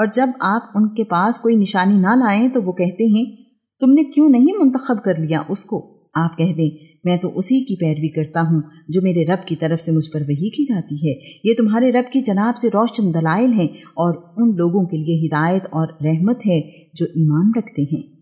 और जब आप उनके पास कोई निशानी ना लाएँ तो वो कहते हैं, तुमने क्यों नहीं मुंतखब कर लिया उसको? आप कह दें, मैं तो उसी की पैरवी करता हूँ, जो मेरे रब की तरफ़ से मुझ पर वही की जाती है। ये तुम्हारे रब की जनाब से रोशन दलाइल हैं और उन लोगों के लिए हिदायत और रहमत है, जो ईमान रखते हैं।